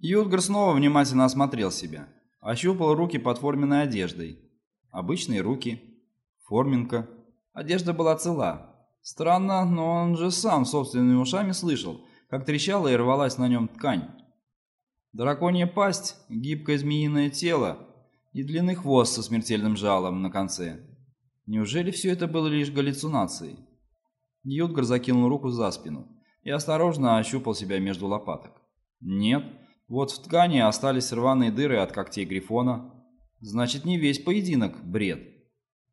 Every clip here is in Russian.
Ютгар снова внимательно осмотрел себя. Ощупал руки под форменной одеждой. Обычные руки. Форменка. Одежда была цела. Странно, но он же сам собственными ушами слышал, как трещала и рвалась на нем ткань. Драконья пасть, гибкое змеиное тело и длинный хвост со смертельным жалом на конце. Неужели все это было лишь галлюцинацией? Ютгар закинул руку за спину и осторожно ощупал себя между лопаток. Нет, вот в ткани остались рваные дыры от когтей грифона. Значит, не весь поединок, бред.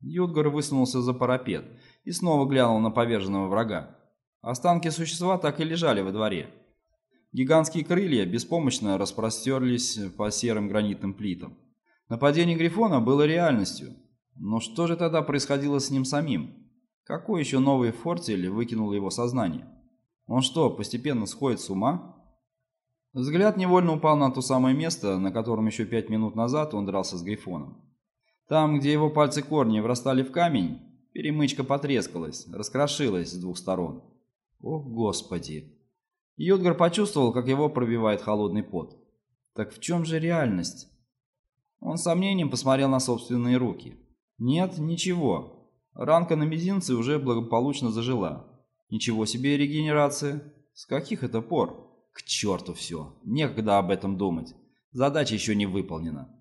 Ютгар высунулся за парапет и снова глянул на поверженного врага. Останки существа так и лежали во дворе. Гигантские крылья беспомощно распростерлись по серым гранитным плитам. Нападение Грифона было реальностью. Но что же тогда происходило с ним самим? Какой еще новый фортель выкинул его сознание? Он что, постепенно сходит с ума? Взгляд невольно упал на то самое место, на котором еще пять минут назад он дрался с Грифоном. Там, где его пальцы корни врастали в камень, перемычка потрескалась, раскрошилась с двух сторон. О, Господи! Йодгар почувствовал, как его пробивает холодный пот. Так в чем же реальность? Он с сомнением посмотрел на собственные руки. Нет, ничего. Ранка на мизинце уже благополучно зажила. Ничего себе регенерация. С каких это пор? К черту все. Некогда об этом думать. Задача еще не выполнена.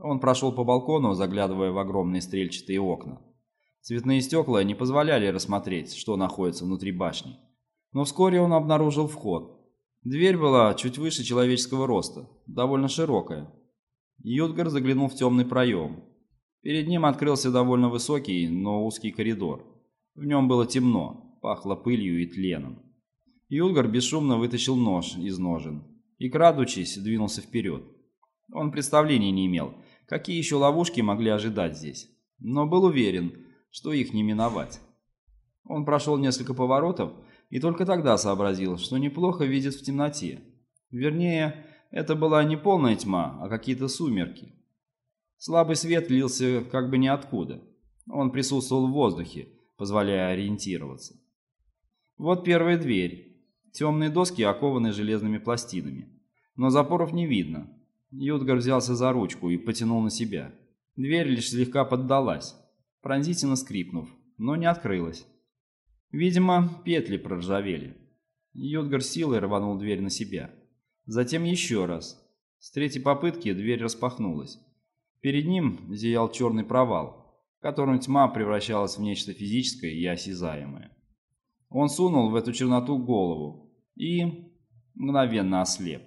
Он прошел по балкону, заглядывая в огромные стрельчатые окна. Цветные стекла не позволяли рассмотреть, что находится внутри башни. Но вскоре он обнаружил вход. Дверь была чуть выше человеческого роста, довольно широкая. Ютгар заглянул в темный проем. Перед ним открылся довольно высокий, но узкий коридор. В нем было темно, пахло пылью и тленом. Юлгар бесшумно вытащил нож из ножен и, крадучись, двинулся вперед. Он представления не имел, какие еще ловушки могли ожидать здесь, но был уверен, что их не миновать. Он прошел несколько поворотов и только тогда сообразил, что неплохо видит в темноте. Вернее, это была не полная тьма, а какие-то сумерки. Слабый свет лился как бы ниоткуда. Он присутствовал в воздухе, позволяя ориентироваться. Вот первая дверь. Темные доски окованы железными пластинами. Но запоров не видно. Ютгар взялся за ручку и потянул на себя. Дверь лишь слегка поддалась, пронзительно скрипнув, но не открылась. Видимо, петли проржавели. Ютгар силой рванул дверь на себя. Затем еще раз. С третьей попытки дверь распахнулась. Перед ним зиял черный провал, в котором тьма превращалась в нечто физическое и осязаемое. Он сунул в эту черноту голову, и мгновенно ослеп.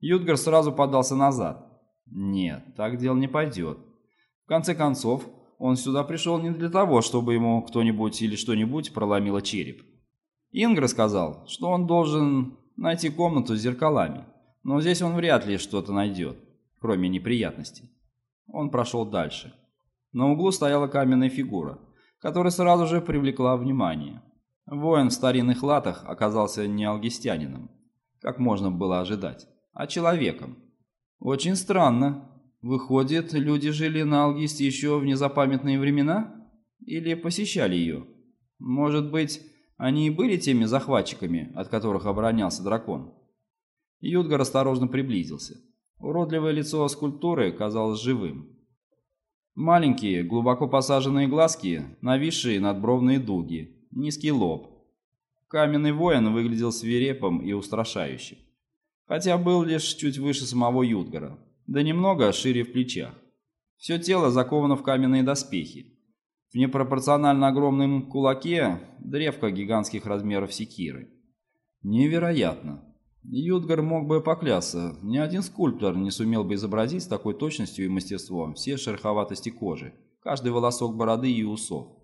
Ютгар сразу подался назад. Нет, так дело не пойдет. В конце концов, он сюда пришел не для того, чтобы ему кто-нибудь или что-нибудь проломило череп. Ингра сказал, что он должен найти комнату с зеркалами, но здесь он вряд ли что-то найдет, кроме неприятностей. Он прошел дальше. На углу стояла каменная фигура, которая сразу же привлекла внимание. Воин в старинных латах оказался не алгистянином, как можно было ожидать, а человеком. Очень странно. Выходит, люди жили на Алгисте еще в незапамятные времена? Или посещали ее? Может быть, они и были теми захватчиками, от которых оборонялся дракон? Юдгар осторожно приблизился. Уродливое лицо скульптуры казалось живым. Маленькие, глубоко посаженные глазки, нависшие надбровные дуги, низкий лоб. Каменный воин выглядел свирепым и устрашающим. Хотя был лишь чуть выше самого Юдгара, да немного шире в плечах. Все тело заковано в каменные доспехи. В непропорционально огромном кулаке древко гигантских размеров секиры. Невероятно. Юдгар мог бы поклясться, ни один скульптор не сумел бы изобразить с такой точностью и мастерством все шероховатости кожи, каждый волосок бороды и усов.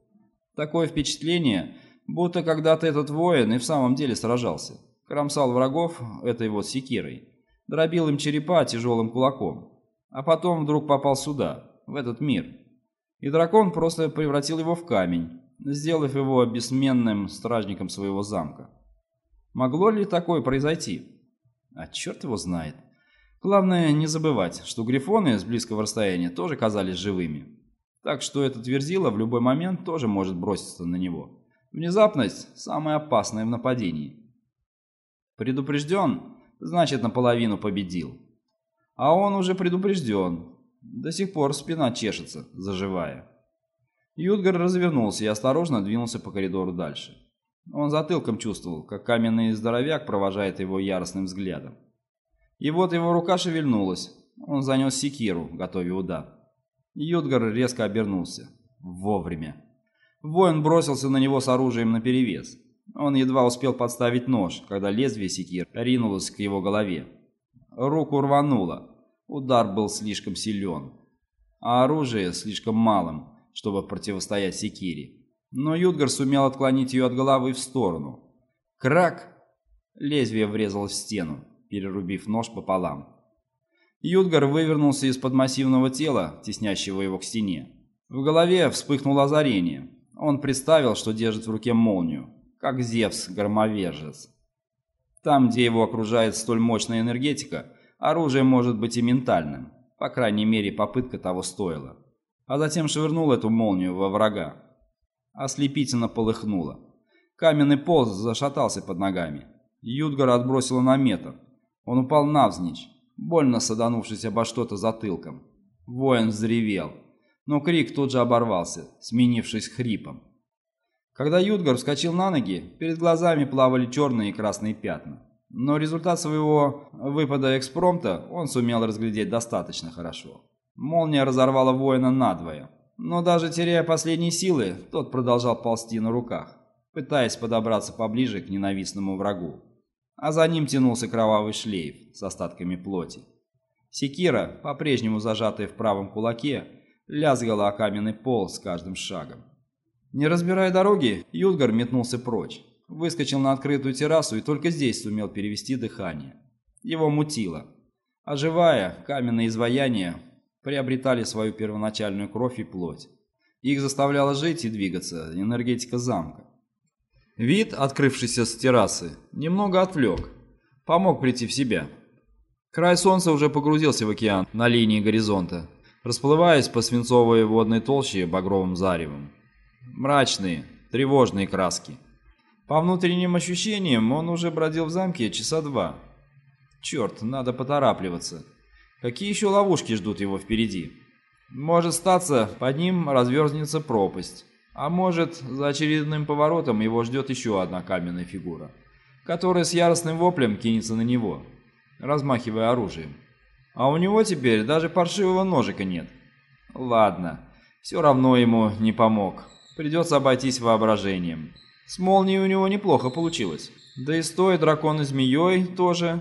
Такое впечатление, будто когда-то этот воин и в самом деле сражался. Кромсал врагов этой вот секирой, дробил им черепа тяжелым кулаком, а потом вдруг попал сюда, в этот мир. И дракон просто превратил его в камень, сделав его бессменным стражником своего замка. Могло ли такое произойти? А черт его знает. Главное не забывать, что грифоны с близкого расстояния тоже казались живыми. Так что этот Верзила в любой момент тоже может броситься на него. Внезапность – самая опасная в нападении. Предупрежден, значит наполовину победил. А он уже предупрежден. До сих пор спина чешется, заживая. Юдгар развернулся и осторожно двинулся по коридору дальше. Он затылком чувствовал, как каменный здоровяк провожает его яростным взглядом. И вот его рука шевельнулась. Он занес секиру, готовя удар. Юдгар резко обернулся. Вовремя. Воин бросился на него с оружием наперевес. Он едва успел подставить нож, когда лезвие секир ринулось к его голове. Руку рвануло. Удар был слишком силен, а оружие слишком малым, чтобы противостоять секире. Но Юдгар сумел отклонить ее от головы в сторону. Крак! Лезвие врезалось в стену, перерубив нож пополам. Юдгар вывернулся из-под массивного тела, теснящего его к стене. В голове вспыхнуло озарение. Он представил, что держит в руке молнию, как Зевс, громовержец. Там, где его окружает столь мощная энергетика, оружие может быть и ментальным. По крайней мере, попытка того стоила. А затем швырнул эту молнию во врага. Ослепительно полыхнуло. Каменный пол зашатался под ногами. Юдгара отбросило на метр. Он упал навзничь, больно саданувшись обо что-то затылком. Воин взревел, но крик тут же оборвался, сменившись хрипом. Когда Юдгар вскочил на ноги, перед глазами плавали черные и красные пятна. Но результат своего выпада экспромта он сумел разглядеть достаточно хорошо. Молния разорвала воина надвое. Но даже теряя последние силы, тот продолжал ползти на руках, пытаясь подобраться поближе к ненавистному врагу а за ним тянулся кровавый шлейф с остатками плоти. Секира, по-прежнему зажатая в правом кулаке, лязгала о каменный пол с каждым шагом. Не разбирая дороги, Юдгар метнулся прочь, выскочил на открытую террасу и только здесь сумел перевести дыхание. Его мутило. Оживая, каменные изваяния приобретали свою первоначальную кровь и плоть. Их заставляла жить и двигаться энергетика замка. Вид, открывшийся с террасы, немного отвлек, помог прийти в себя. Край солнца уже погрузился в океан на линии горизонта, расплываясь по свинцовой водной толще багровым заревом. Мрачные, тревожные краски. По внутренним ощущениям он уже бродил в замке часа два. Черт, надо поторапливаться. Какие еще ловушки ждут его впереди? Может статься, под ним разверзнется пропасть. А может, за очередным поворотом его ждет еще одна каменная фигура, которая с яростным воплем кинется на него, размахивая оружием. А у него теперь даже паршивого ножика нет. Ладно, все равно ему не помог. Придется обойтись воображением. С молнией у него неплохо получилось. Да и стоит дракон и змеей тоже.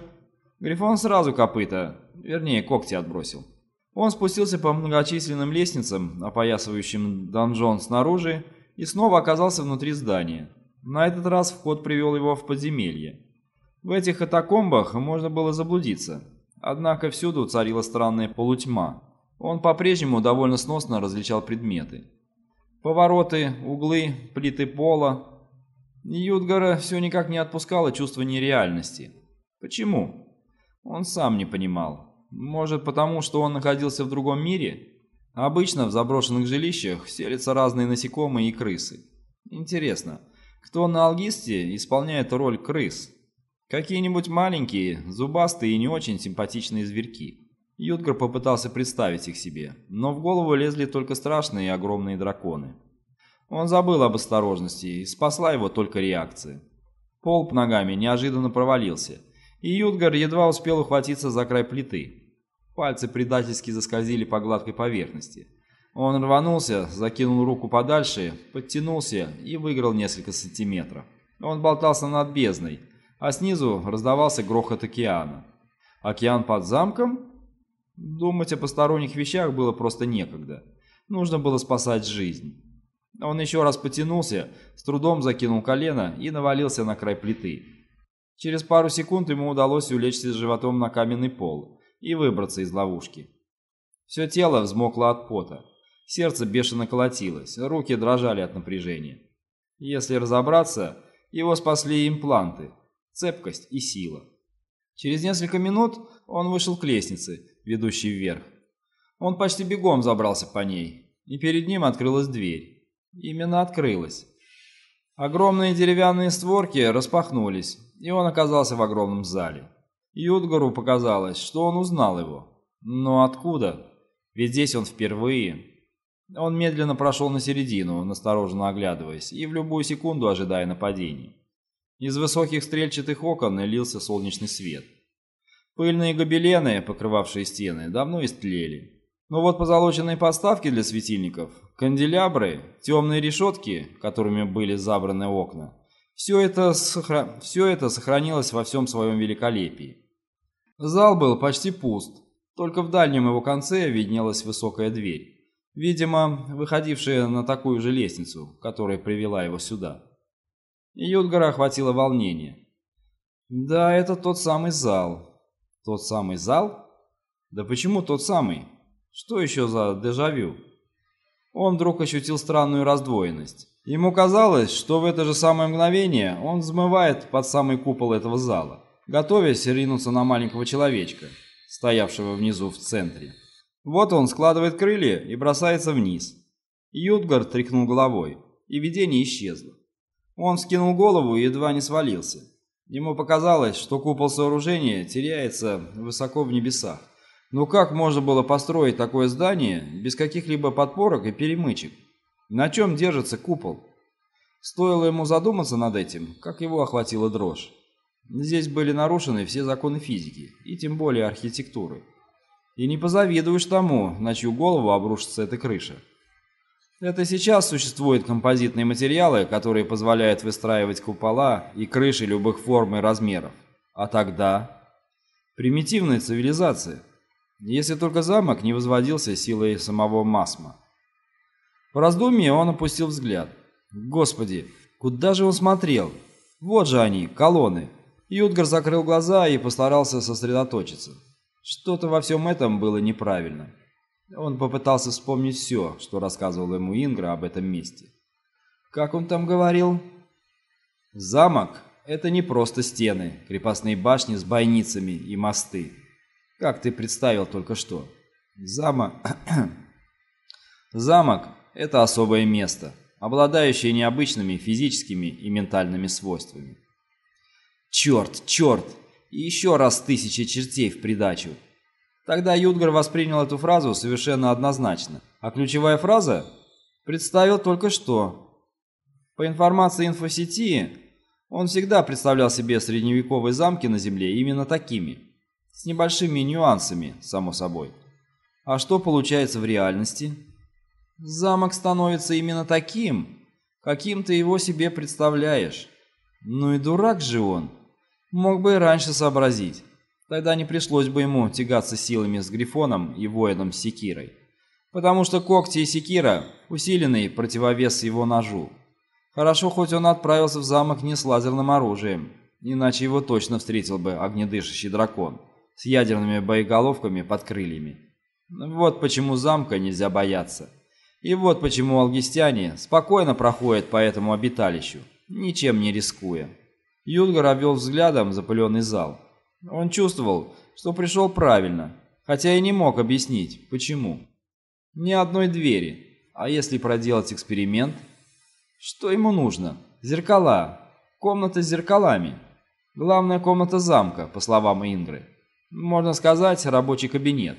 Грифон сразу копыта, вернее когти отбросил. Он спустился по многочисленным лестницам, опоясывающим донжон снаружи, и снова оказался внутри здания. На этот раз вход привел его в подземелье. В этих катакомбах можно было заблудиться, однако всюду царила странная полутьма. Он по-прежнему довольно сносно различал предметы. Повороты, углы, плиты пола. Юдгара все никак не отпускало чувство нереальности. Почему? Он сам не понимал. Может, потому что он находился в другом мире? Обычно в заброшенных жилищах селятся разные насекомые и крысы. Интересно, кто на Алгисте исполняет роль крыс? Какие-нибудь маленькие, зубастые и не очень симпатичные зверьки. Ютгар попытался представить их себе, но в голову лезли только страшные и огромные драконы. Он забыл об осторожности, и спасла его только реакция. Пол ногами неожиданно провалился, и Ютгар едва успел ухватиться за край плиты. Пальцы предательски заскользили по гладкой поверхности. Он рванулся, закинул руку подальше, подтянулся и выиграл несколько сантиметров. Он болтался над бездной, а снизу раздавался грохот океана. Океан под замком? Думать о посторонних вещах было просто некогда. Нужно было спасать жизнь. Он еще раз потянулся, с трудом закинул колено и навалился на край плиты. Через пару секунд ему удалось улечься животом на каменный пол и выбраться из ловушки. Все тело взмокло от пота, сердце бешено колотилось, руки дрожали от напряжения. Если разобраться, его спасли импланты, цепкость и сила. Через несколько минут он вышел к лестнице, ведущей вверх. Он почти бегом забрался по ней, и перед ним открылась дверь. Именно открылась. Огромные деревянные створки распахнулись, и он оказался в огромном зале. Юдгару показалось, что он узнал его. Но откуда? Ведь здесь он впервые. Он медленно прошел на середину, настороженно оглядываясь, и в любую секунду ожидая нападений. Из высоких стрельчатых окон лился солнечный свет. Пыльные гобелены, покрывавшие стены, давно истлели. Но вот позолоченные подставки для светильников, канделябры, темные решетки, которыми были забраны окна, все это, сохра... все это сохранилось во всем своем великолепии. Зал был почти пуст, только в дальнем его конце виднелась высокая дверь, видимо, выходившая на такую же лестницу, которая привела его сюда. И Юдгара охватило волнение. Да, это тот самый зал. Тот самый зал? Да почему тот самый? Что еще за дежавю? Он вдруг ощутил странную раздвоенность. Ему казалось, что в это же самое мгновение он взмывает под самый купол этого зала, готовясь ринуться на маленького человечка, стоявшего внизу в центре. Вот он складывает крылья и бросается вниз. Ютгар тряхнул головой, и видение исчезло. Он скинул голову и едва не свалился. Ему показалось, что купол сооружения теряется высоко в небесах. Но как можно было построить такое здание без каких-либо подпорок и перемычек? На чем держится купол? Стоило ему задуматься над этим, как его охватила дрожь. Здесь были нарушены все законы физики, и тем более архитектуры. И не позавидуешь тому, на чью голову обрушится эта крыша. Это сейчас существуют композитные материалы, которые позволяют выстраивать купола и крыши любых форм и размеров. А тогда... Примитивная цивилизация. Если только замок не возводился силой самого Масма. В раздумье он опустил взгляд. Господи, куда же он смотрел? Вот же они, колонны. Ютгар закрыл глаза и постарался сосредоточиться. Что-то во всем этом было неправильно. Он попытался вспомнить все, что рассказывал ему Ингра об этом месте. Как он там говорил? Замок — это не просто стены, крепостные башни с бойницами и мосты. Как ты представил только что. Замок... Замок это особое место, обладающее необычными физическими и ментальными свойствами. Черт, черт! И еще раз тысячи чертей в придачу. Тогда Юдгар воспринял эту фразу совершенно однозначно, а ключевая фраза представил только что. По информации инфосети, он всегда представлял себе средневековые замки на Земле именно такими, с небольшими нюансами, само собой. А что получается в реальности? Замок становится именно таким, каким ты его себе представляешь. Ну и дурак же он. Мог бы и раньше сообразить. Тогда не пришлось бы ему тягаться силами с Грифоном и воином Секирой. Потому что когти и Секира – усиленный противовес его ножу. Хорошо, хоть он отправился в замок не с лазерным оружием, иначе его точно встретил бы огнедышащий дракон с ядерными боеголовками под крыльями. Вот почему замка нельзя бояться. И вот почему алгистяне спокойно проходят по этому обиталищу, ничем не рискуя. Юнгар обвел взглядом запыленный зал. Он чувствовал, что пришел правильно, хотя и не мог объяснить, почему. Ни одной двери, а если проделать эксперимент? Что ему нужно? Зеркала. Комната с зеркалами. Главная комната замка, по словам Ингры. Можно сказать, рабочий кабинет.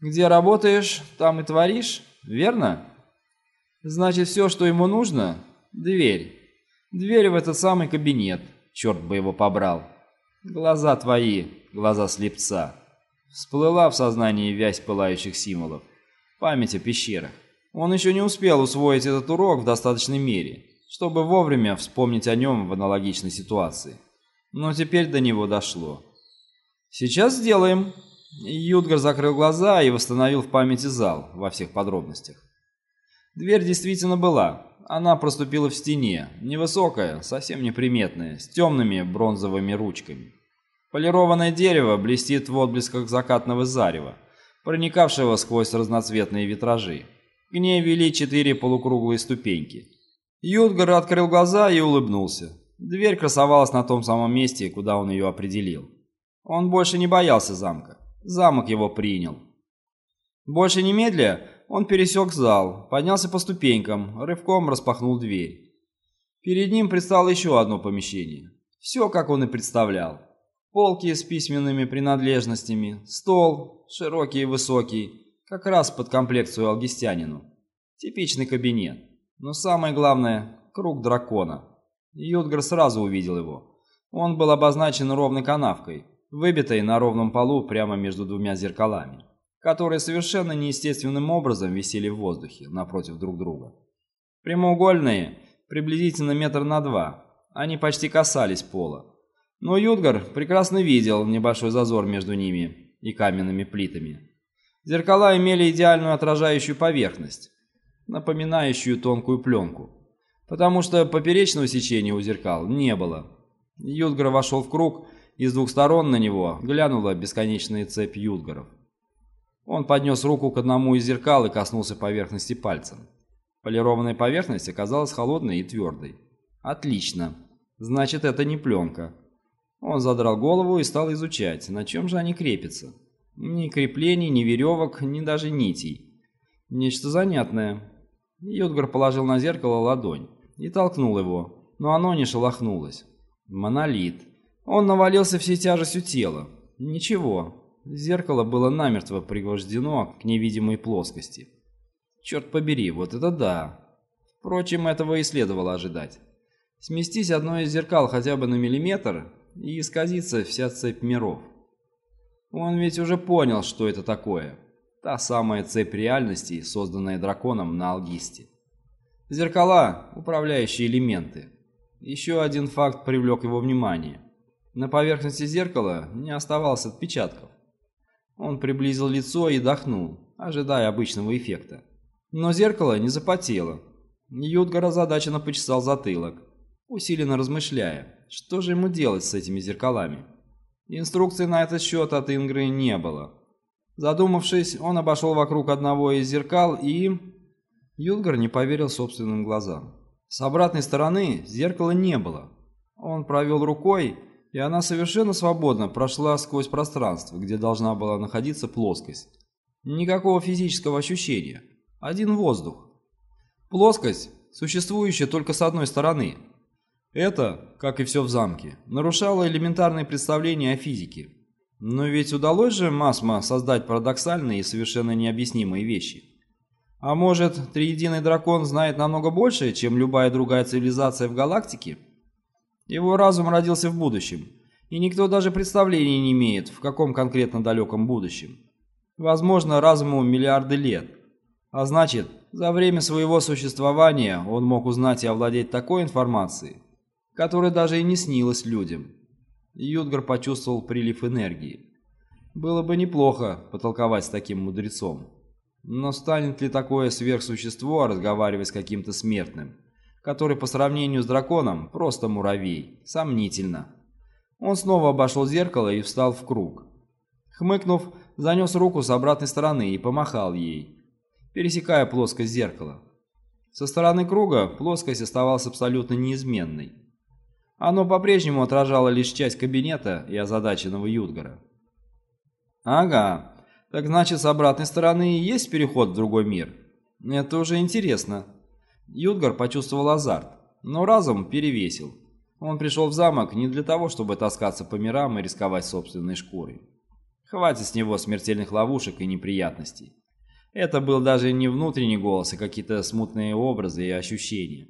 Где работаешь, там и творишь. Верно? Значит, все, что ему нужно — дверь. Дверь в этот самый кабинет. Черт бы его побрал. Глаза твои, глаза слепца. Всплыла в сознании вязь пылающих символов. Память о пещерах. Он еще не успел усвоить этот урок в достаточной мере, чтобы вовремя вспомнить о нем в аналогичной ситуации. Но теперь до него дошло. «Сейчас сделаем», Юдгар закрыл глаза и восстановил в памяти зал во всех подробностях. Дверь действительно была. Она проступила в стене, невысокая, совсем неприметная, с темными бронзовыми ручками. Полированное дерево блестит в отблесках закатного зарева, проникавшего сквозь разноцветные витражи. К ней вели четыре полукруглые ступеньки. Юдгар открыл глаза и улыбнулся. Дверь красовалась на том самом месте, куда он ее определил. Он больше не боялся замка. Замок его принял. Больше немедля он пересек зал, поднялся по ступенькам, рывком распахнул дверь. Перед ним предстало еще одно помещение. Все, как он и представлял. Полки с письменными принадлежностями, стол, широкий и высокий, как раз под комплекцию алгистянину. Типичный кабинет. Но самое главное – круг дракона. Ютгар сразу увидел его. Он был обозначен ровной канавкой, выбитой на ровном полу прямо между двумя зеркалами, которые совершенно неестественным образом висели в воздухе напротив друг друга. Прямоугольные, приблизительно метр на два, они почти касались пола. Но Юдгар прекрасно видел небольшой зазор между ними и каменными плитами. Зеркала имели идеальную отражающую поверхность, напоминающую тонкую пленку, потому что поперечного сечения у зеркал не было. Юдгар вошел в круг, и с двух сторон на него глянула бесконечная цепь Юдгаров. Он поднес руку к одному из зеркал и коснулся поверхности пальцем. Полированная поверхность оказалась холодной и твердой. Отлично. Значит, это не пленка. Он задрал голову и стал изучать, на чем же они крепятся. Ни креплений, ни веревок, ни даже нитей. Нечто занятное. Йодгар положил на зеркало ладонь и толкнул его, но оно не шелохнулось. Монолит. Он навалился всей тяжестью тела. Ничего. Зеркало было намертво пригвождено к невидимой плоскости. Черт побери, вот это да. Впрочем, этого и следовало ожидать. Сместись одно из зеркал хотя бы на миллиметр, и исказится вся цепь миров. Он ведь уже понял, что это такое. Та самая цепь реальностей, созданная драконом на Алгисте. Зеркала – управляющие элементы. Еще один факт привлек его внимание. На поверхности зеркала не оставалось отпечатков. Он приблизил лицо и дохнул, ожидая обычного эффекта. Но зеркало не запотело. Ютгар озадаченно почесал затылок усиленно размышляя, что же ему делать с этими зеркалами. Инструкции на этот счет от Ингры не было. Задумавшись, он обошел вокруг одного из зеркал и... Юдгар не поверил собственным глазам. С обратной стороны зеркала не было. Он провел рукой, и она совершенно свободно прошла сквозь пространство, где должна была находиться плоскость. Никакого физического ощущения. Один воздух. Плоскость, существующая только с одной стороны – это, как и все в замке, нарушало элементарные представления о физике. Но ведь удалось же Масма создать парадоксальные и совершенно необъяснимые вещи. А может, Триединый Дракон знает намного больше, чем любая другая цивилизация в галактике? Его разум родился в будущем, и никто даже представления не имеет, в каком конкретно далеком будущем. Возможно, разуму миллиарды лет. А значит, за время своего существования он мог узнать и овладеть такой информацией, которая даже и не снилась людям. Юдгар почувствовал прилив энергии. Было бы неплохо потолковать с таким мудрецом. Но станет ли такое сверхсущество разговаривать с каким-то смертным, который по сравнению с драконом просто муравей? Сомнительно. Он снова обошел зеркало и встал в круг. Хмыкнув, занес руку с обратной стороны и помахал ей, пересекая плоскость зеркала. Со стороны круга плоскость оставалась абсолютно неизменной. Оно по-прежнему отражало лишь часть кабинета и озадаченного Юдгара. «Ага, так значит с обратной стороны и есть переход в другой мир? Это уже интересно». Юдгар почувствовал азарт, но разум перевесил. Он пришел в замок не для того, чтобы таскаться по мирам и рисковать собственной шкурой. Хватит с него смертельных ловушек и неприятностей. Это был даже не внутренний голос, а какие-то смутные образы и ощущения.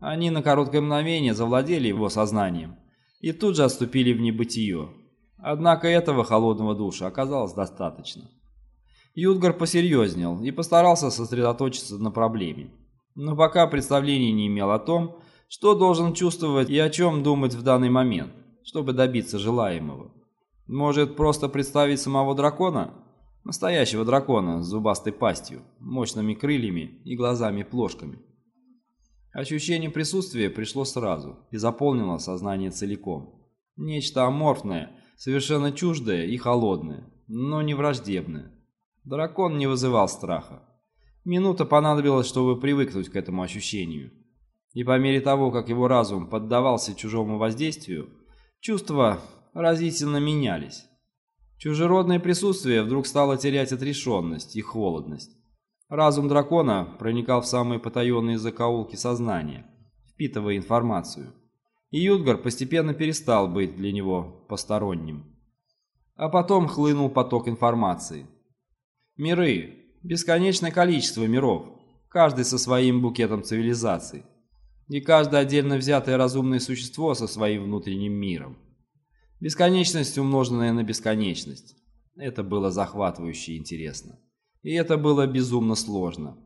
Они на короткое мгновение завладели его сознанием и тут же отступили в небытие. Однако этого холодного душа оказалось достаточно. Юдгар посерьезнел и постарался сосредоточиться на проблеме. Но пока представления не имел о том, что должен чувствовать и о чем думать в данный момент, чтобы добиться желаемого. Может, просто представить самого дракона? Настоящего дракона с зубастой пастью, мощными крыльями и глазами-плошками. Ощущение присутствия пришло сразу и заполнило сознание целиком. Нечто аморфное, совершенно чуждое и холодное, но не враждебное. Дракон не вызывал страха. Минута понадобилась, чтобы привыкнуть к этому ощущению. И по мере того, как его разум поддавался чужому воздействию, чувства разительно менялись. Чужеродное присутствие вдруг стало терять отрешенность и холодность. Разум дракона проникал в самые потаенные закоулки сознания, впитывая информацию. и Юдгар постепенно перестал быть для него посторонним. А потом хлынул поток информации. Миры, бесконечное количество миров, каждый со своим букетом цивилизаций, и каждое отдельно взятое разумное существо со своим внутренним миром. Бесконечность, умноженная на бесконечность. Это было захватывающе интересно. И это было безумно сложно.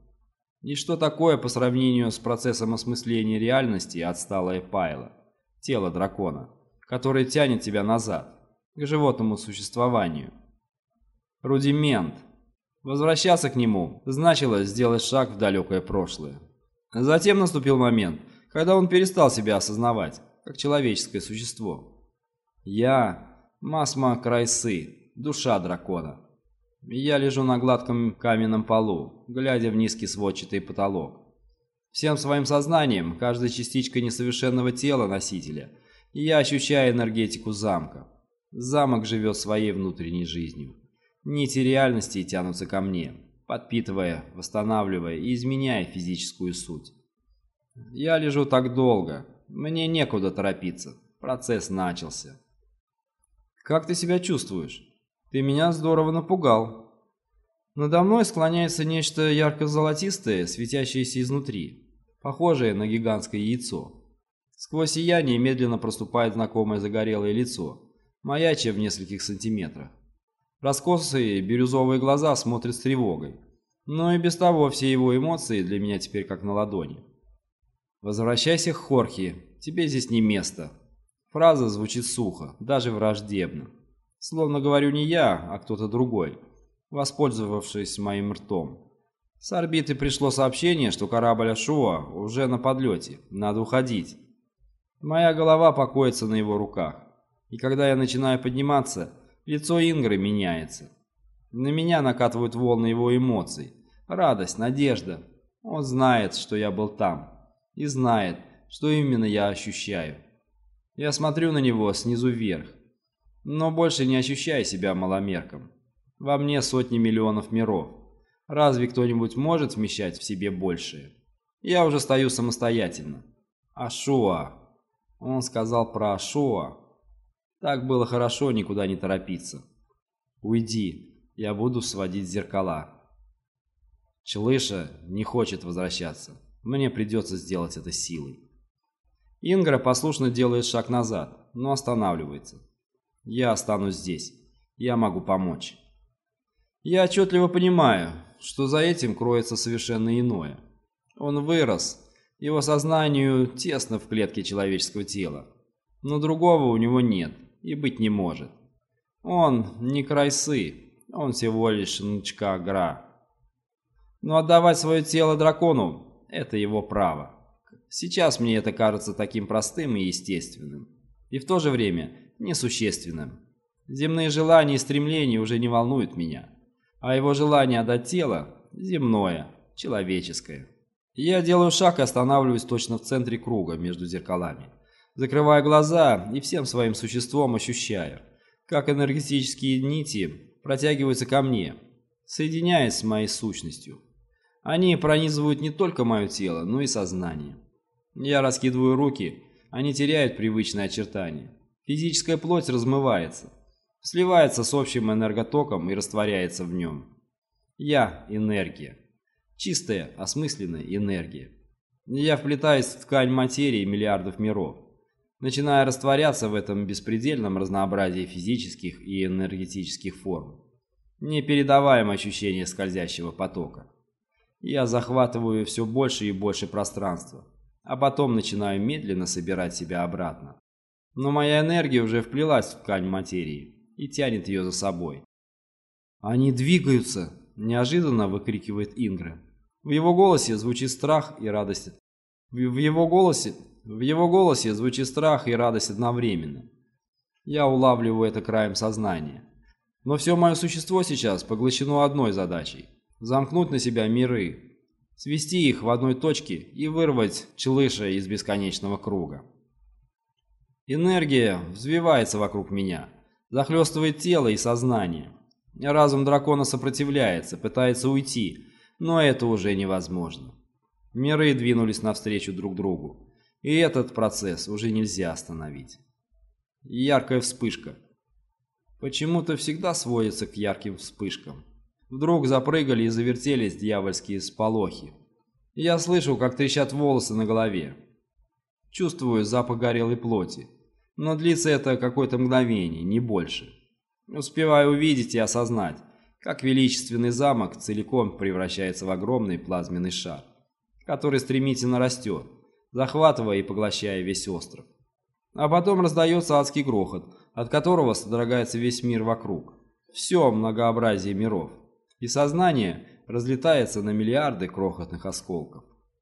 И что такое по сравнению с процессом осмысления реальности отсталое пайла, тело дракона, которое тянет тебя назад, к животному существованию? Рудимент. Возвращаться к нему значило сделать шаг в далекое прошлое. Затем наступил момент, когда он перестал себя осознавать, как человеческое существо. Я – Масма Крайсы, душа дракона. Я лежу на гладком каменном полу, глядя в низкий сводчатый потолок. Всем своим сознанием, каждой частичкой несовершенного тела носителя, я ощущаю энергетику замка. Замок живет своей внутренней жизнью. Нити реальности тянутся ко мне, подпитывая, восстанавливая и изменяя физическую суть. Я лежу так долго, мне некуда торопиться, процесс начался. «Как ты себя чувствуешь?» Ты меня здорово напугал. Надо мной склоняется нечто ярко-золотистое, светящееся изнутри, похожее на гигантское яйцо. Сквозь сияние медленно проступает знакомое загорелое лицо, маяча в нескольких сантиметрах. Раскосые бирюзовые глаза смотрят с тревогой, но и без того все его эмоции для меня теперь как на ладони. «Возвращайся к Хорхе, тебе здесь не место». Фраза звучит сухо, даже враждебно. Словно говорю не я, а кто-то другой, воспользовавшись моим ртом. С орбиты пришло сообщение, что корабль Ашуа уже на подлете, надо уходить. Моя голова покоится на его руках, и когда я начинаю подниматься, лицо Ингры меняется. На меня накатывают волны его эмоций, радость, надежда. Он знает, что я был там, и знает, что именно я ощущаю. Я смотрю на него снизу вверх, но больше не ощущаю себя маломерком. Во мне сотни миллионов миров. Разве кто-нибудь может вмещать в себе большее? Я уже стою самостоятельно. Ашуа. Он сказал про Ашуа. Так было хорошо никуда не торопиться. Уйди, я буду сводить зеркала. Члыша не хочет возвращаться. Мне придется сделать это силой. Ингра послушно делает шаг назад, но останавливается. Я останусь здесь. Я могу помочь. Я отчетливо понимаю, что за этим кроется совершенно иное. Он вырос, его сознанию тесно в клетке человеческого тела, но другого у него нет и быть не может. Он не Крайсы, он всего лишь Нчка Гра. Но отдавать свое тело дракону – это его право. Сейчас мне это кажется таким простым и естественным. И в то же время несущественным. Земные желания и стремления уже не волнуют меня, а его желание отдать тело – земное, человеческое. Я делаю шаг и останавливаюсь точно в центре круга между зеркалами. Закрывая глаза и всем своим существом ощущаю, как энергетические нити протягиваются ко мне, соединяясь с моей сущностью. Они пронизывают не только мое тело, но и сознание. Я раскидываю руки, они теряют привычные очертания. Физическая плоть размывается, сливается с общим энерготоком и растворяется в нем. Я – энергия. Чистая, осмысленная энергия. Я вплетаюсь в ткань материи миллиардов миров, начиная растворяться в этом беспредельном разнообразии физических и энергетических форм. Непередаваемое ощущение скользящего потока. Я захватываю все больше и больше пространства, а потом начинаю медленно собирать себя обратно но моя энергия уже вплелась в ткань материи и тянет ее за собой. «Они двигаются!» – неожиданно выкрикивает Ингра. В его голосе звучит страх и радость. В его голосе, в его голосе звучит страх и радость одновременно. Я улавливаю это краем сознания. Но все мое существо сейчас поглощено одной задачей – замкнуть на себя миры, свести их в одной точке и вырвать Челыша из бесконечного круга. Энергия взвивается вокруг меня, захлестывает тело и сознание. Разум дракона сопротивляется, пытается уйти, но это уже невозможно. Миры двинулись навстречу друг другу. И этот процесс уже нельзя остановить. Яркая вспышка. Почему-то всегда сводится к ярким вспышкам. Вдруг запрыгали и завертелись дьявольские сполохи. Я слышу, как трещат волосы на голове. Чувствую запах горелой плоти. Но длится это какое-то мгновение, не больше. Успеваю увидеть и осознать, как величественный замок целиком превращается в огромный плазменный шар, который стремительно растет, захватывая и поглощая весь остров. А потом раздается адский грохот, от которого содрогается весь мир вокруг. Все многообразие миров. И сознание разлетается на миллиарды крохотных осколков.